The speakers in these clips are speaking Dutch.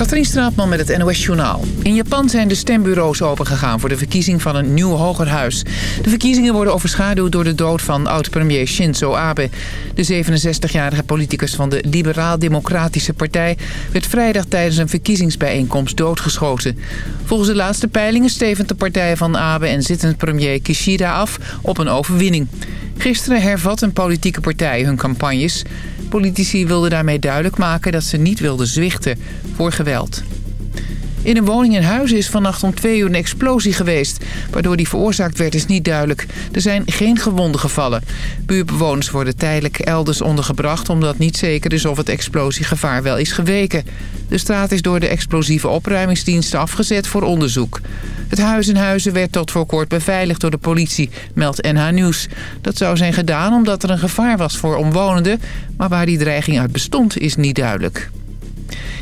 Katrien Straatman met het NOS Journaal. In Japan zijn de stembureaus opengegaan voor de verkiezing van een nieuw hogerhuis. De verkiezingen worden overschaduwd door de dood van oud-premier Shinzo Abe. De 67-jarige politicus van de Liberaal-Democratische Partij... werd vrijdag tijdens een verkiezingsbijeenkomst doodgeschoten. Volgens de laatste peilingen stevend de partij van Abe en zittend premier Kishida af op een overwinning. Gisteren hervat een politieke partij hun campagnes. Politici wilden daarmee duidelijk maken dat ze niet wilden zwichten voor geweld. In een woning in Huizen is vannacht om twee uur een explosie geweest. Waardoor die veroorzaakt werd is niet duidelijk. Er zijn geen gewonden gevallen. Buurbewoners worden tijdelijk elders ondergebracht... omdat niet zeker is of het explosiegevaar wel is geweken. De straat is door de explosieve opruimingsdiensten afgezet voor onderzoek. Het huis in Huizen werd tot voor kort beveiligd door de politie, meldt NH Nieuws. Dat zou zijn gedaan omdat er een gevaar was voor omwonenden... maar waar die dreiging uit bestond is niet duidelijk.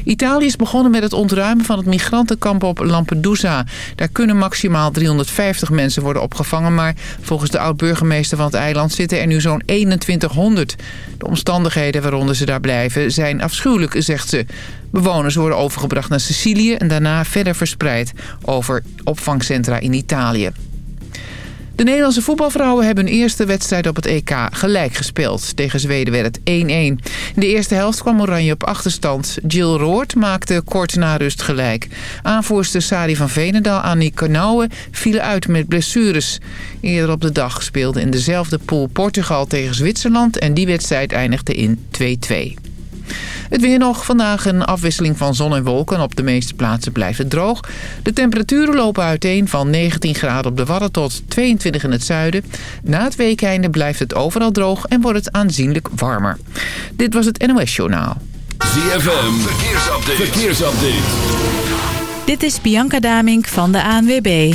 Italië is begonnen met het ontruimen van het migrantenkamp op Lampedusa. Daar kunnen maximaal 350 mensen worden opgevangen... maar volgens de oud-burgemeester van het eiland zitten er nu zo'n 2100. De omstandigheden waaronder ze daar blijven zijn afschuwelijk, zegt ze. Bewoners worden overgebracht naar Sicilië en daarna verder verspreid over opvangcentra in Italië. De Nederlandse voetbalvrouwen hebben hun eerste wedstrijd op het EK gelijk gespeeld. Tegen Zweden werd het 1-1. In de eerste helft kwam Oranje op achterstand. Jill Roord maakte kort na rust gelijk. Aanvoerster Sari van Veenendaal en Annie Kanouwen vielen uit met blessures. Eerder op de dag speelde in dezelfde pool Portugal tegen Zwitserland... en die wedstrijd eindigde in 2-2. Het weer nog. Vandaag een afwisseling van zon en wolken. Op de meeste plaatsen blijft het droog. De temperaturen lopen uiteen van 19 graden op de Wadden tot 22 in het zuiden. Na het weekeinde blijft het overal droog en wordt het aanzienlijk warmer. Dit was het NOS Journaal. ZFM. Verkeersupdate. Verkeersupdate. Dit is Bianca Damink van de ANWB.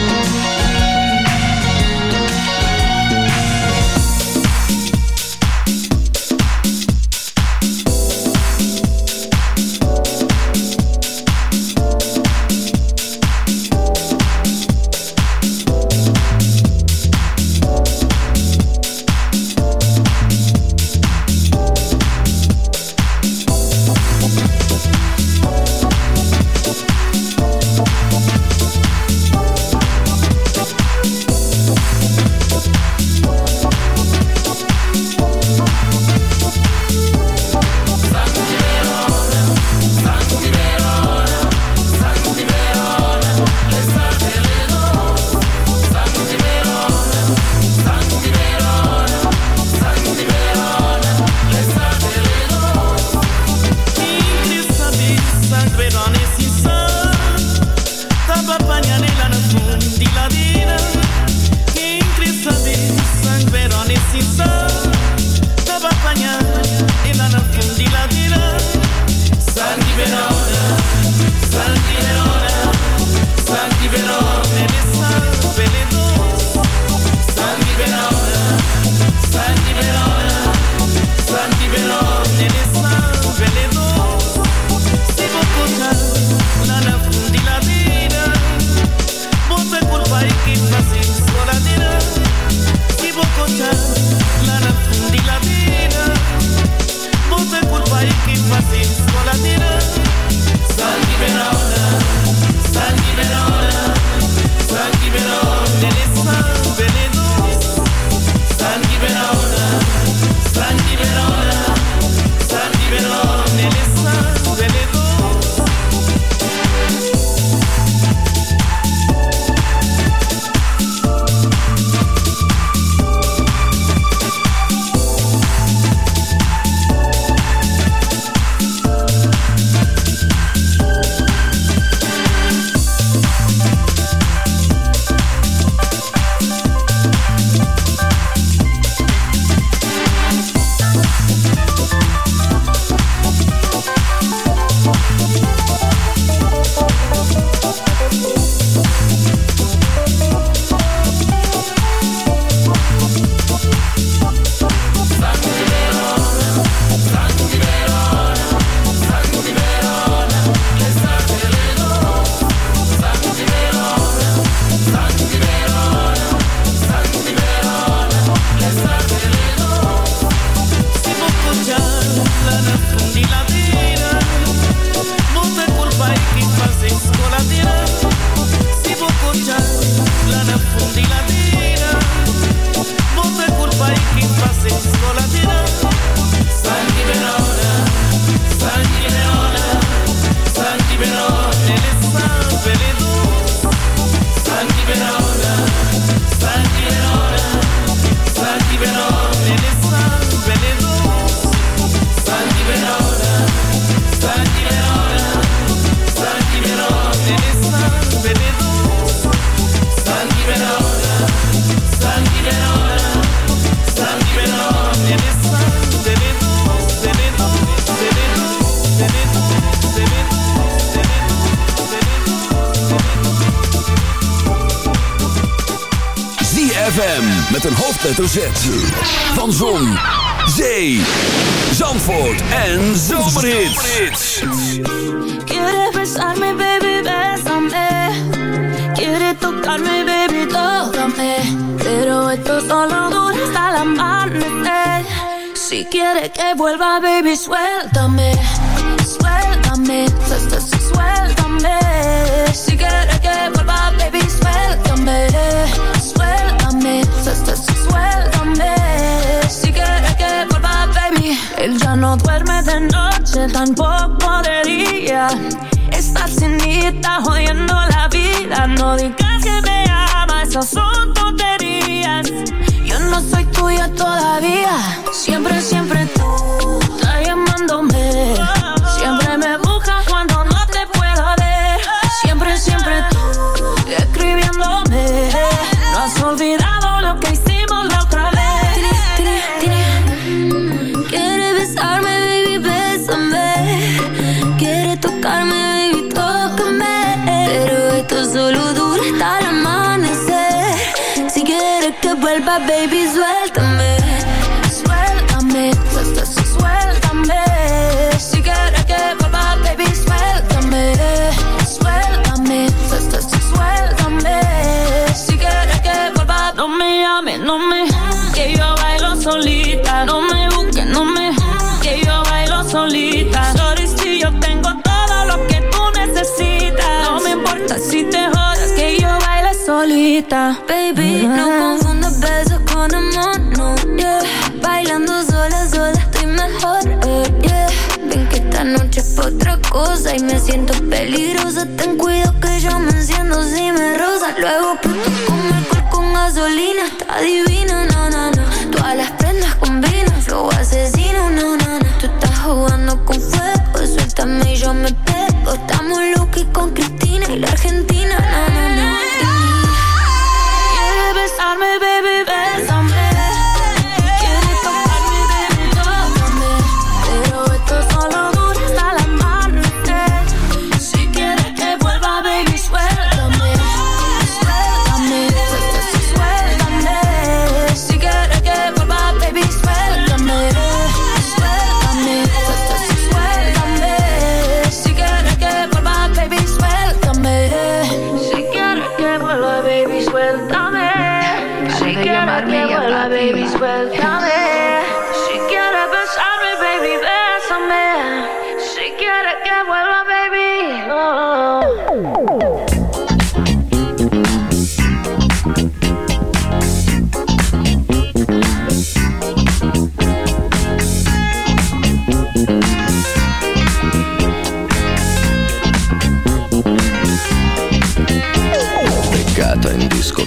Solita. Baby, no confundas besos con amor, no, yeah. Bailando sola, sola estoy mejor, eh, yeah. Ven que esta noche es pa' otra cosa y me siento peligrosa. Ten cuidado que yo me enciendo si me rosa. Luego exploto con alcohol con gasolina. Está divina, no, no, no. Todas las prendas combinan, flow asesino, no, no, no. Tú estás jugando con fuego, suéltame y yo me pego. Estamos locos con Cristina y la Argentina,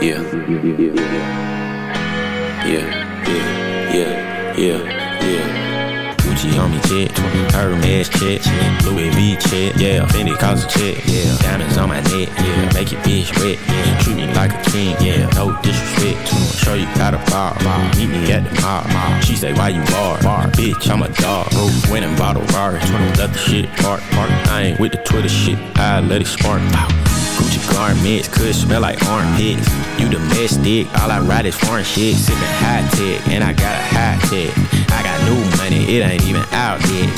Yeah. Yeah, yeah, yeah, yeah, yeah. Gucci on me check, Hermes check, Louis V check, yeah, Fendi cause a yeah, diamonds on my neck, yeah, make your bitch wet, yeah, treat me like a king, yeah, no disrespect, show you how to bar, bar, meet me at the mall. She say why you bar, bar, bitch, I'm a dog, bro, went and a Rari, let the shit park, park, I ain't with the Twitter shit, I let it spark, pow. Gucci garments could smell like armpits. You domestic, all I ride is foreign shit. Sipping high tech, and I got a high tech. I got new money, it ain't even out yet.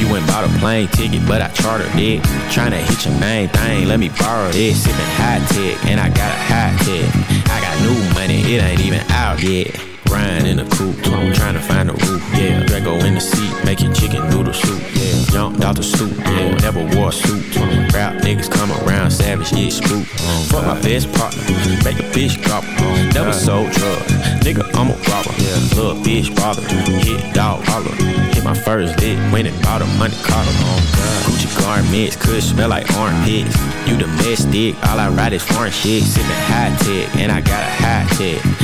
You went bought a plane ticket, but I chartered it. Tryna hit your main thing, let me borrow this. Sipping high tech, and I got a high tech. I got new money, it ain't even out yet. Ryan in the coupe, trying to find a roof, yeah. Draco in the seat, making chicken noodle soup, yeah. Jumped out the stoop, yeah. Never wore a suit. Rap niggas come around, savage, yeah, spook. Fuck my best partner, make a bitch drop. Never sold drugs, nigga, I'm a robber. Yeah. Little bitch bother, hit dog holler. Hit my first lick, went and bought a money collar. Gucci garments could smell like armpits. You domestic, all I ride is foreign shit. Sipping high tech, and I got a high tech.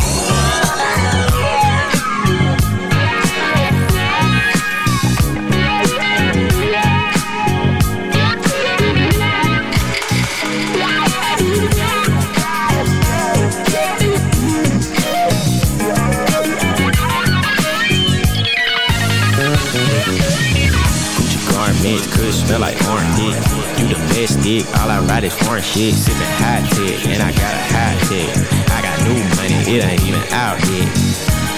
Domestic, all I ride is foreign shit. Sipping hot tech, and I got a hot tech. I got new money, it ain't even out yet.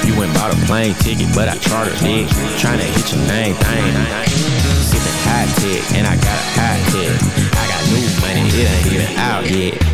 You went bought a plane ticket, but I chartered it. Tryna hit your main thing. Sipping high tech, and I got a high tech. I got new money, it ain't even out yet.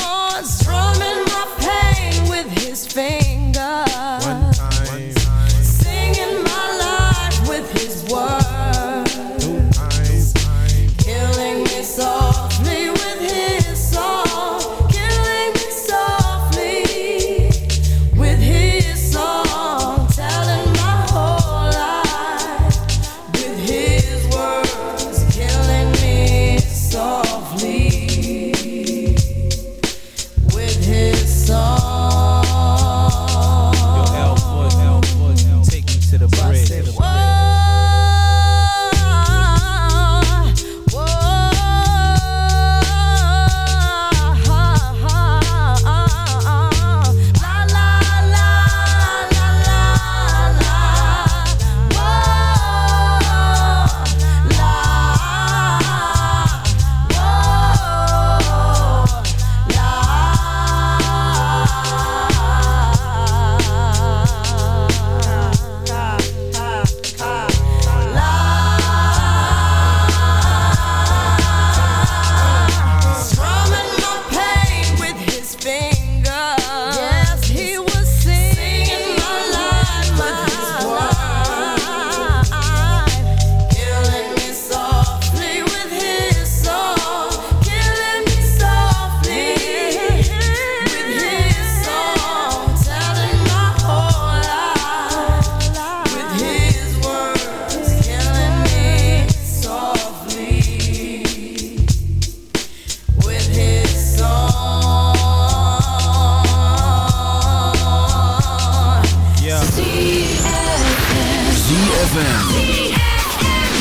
ZFM.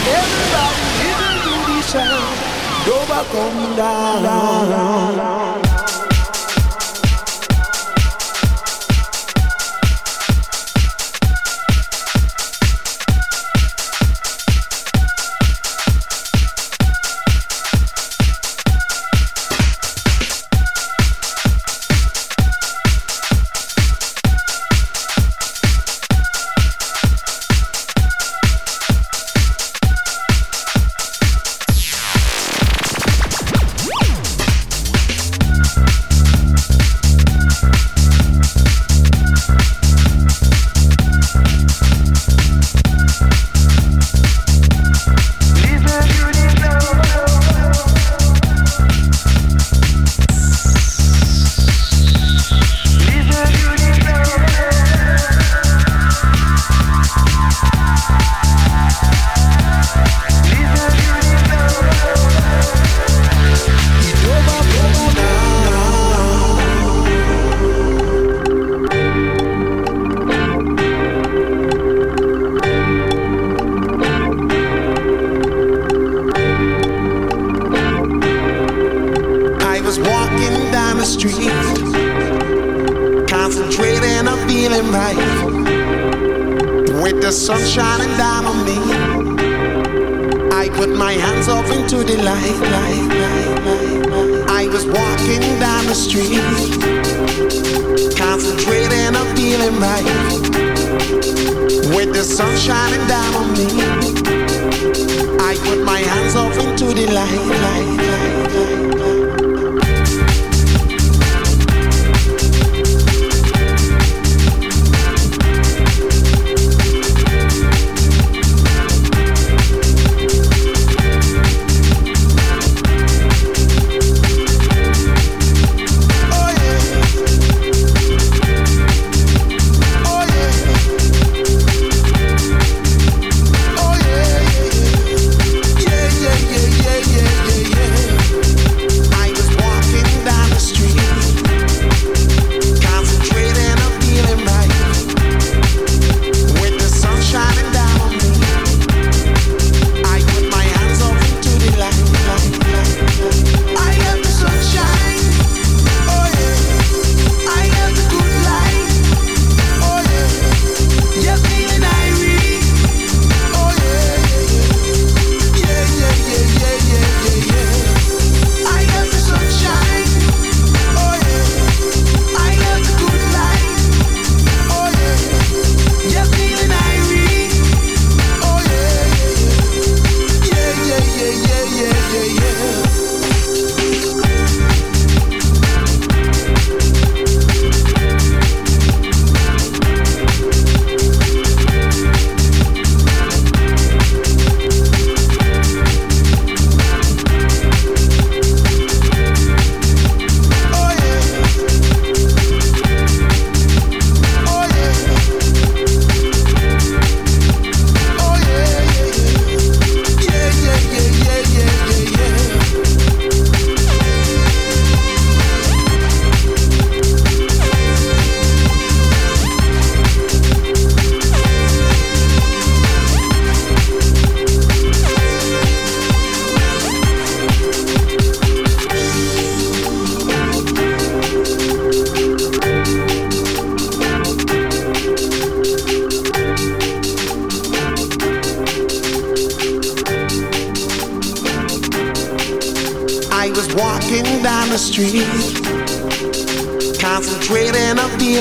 Everybody to the sound. Go back on down. Light. like.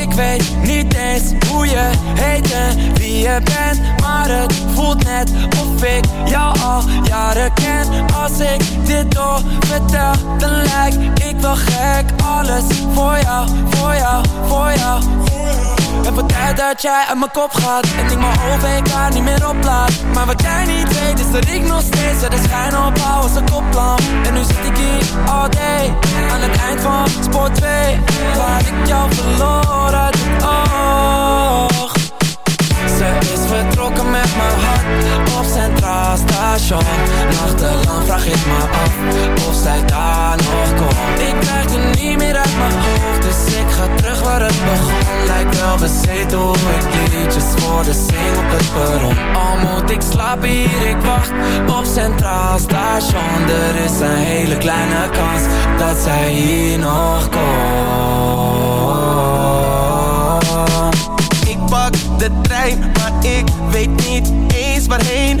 Ik weet niet eens hoe je heet en wie je bent Maar het voelt net of ik jou al jaren ken. Als ik dit door vertel dan lijk ik wel gek. Alles voor jou, voor jou, voor jou. Het wordt tijd dat jij uit mijn kop gaat zing het Al moet ik slapen hier, ik wacht op Centraal Station. Er is een hele kleine kans dat zij hier nog komt. Ik pak de trein, maar ik weet niet eens waarheen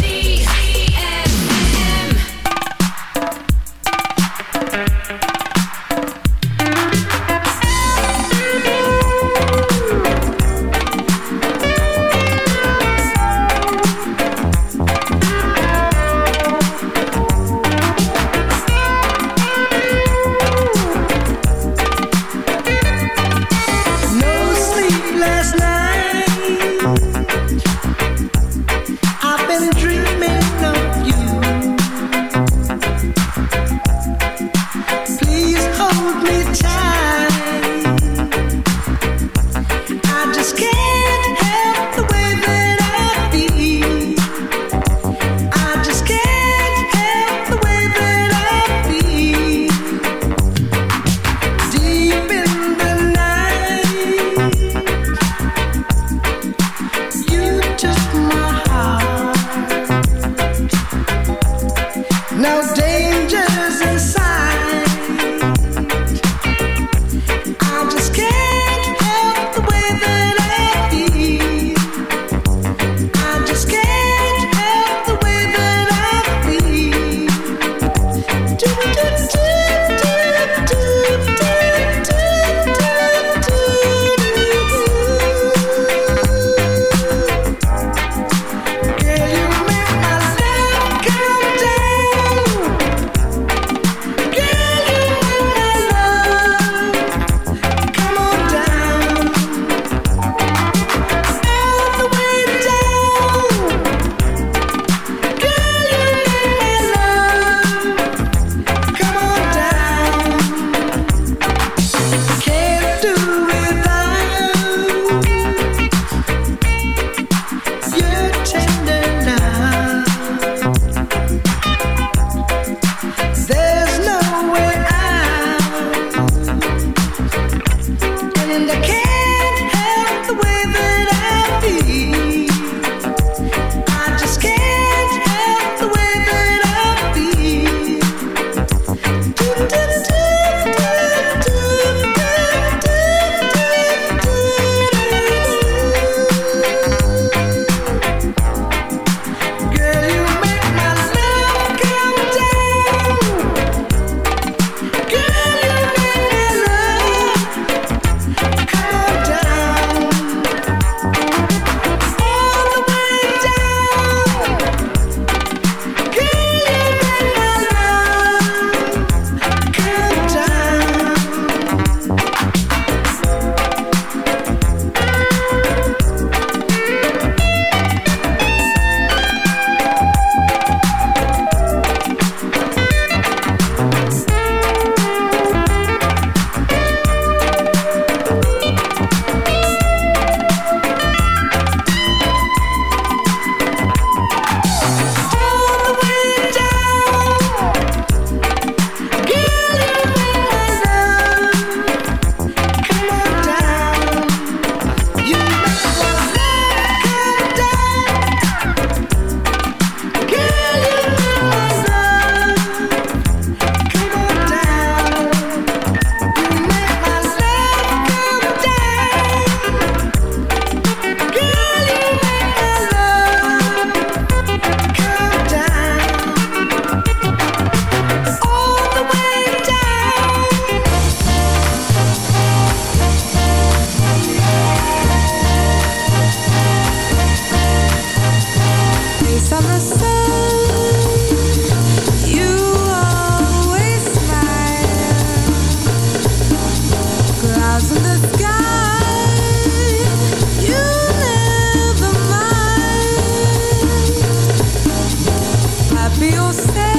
feel safe.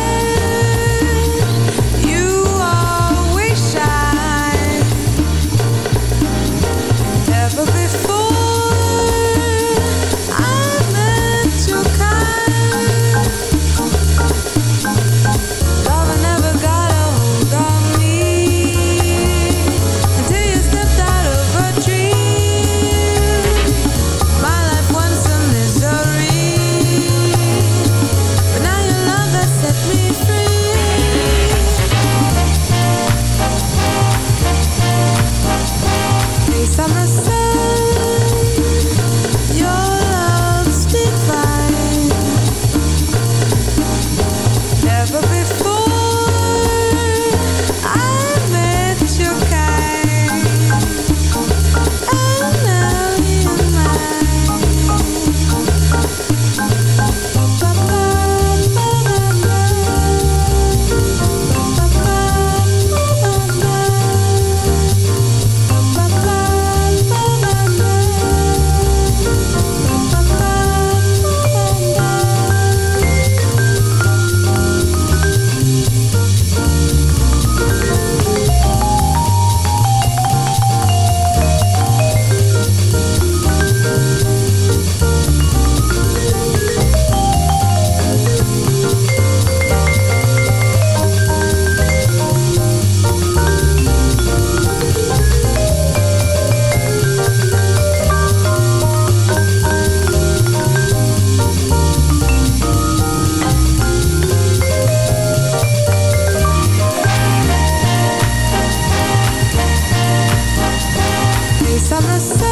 summer sun.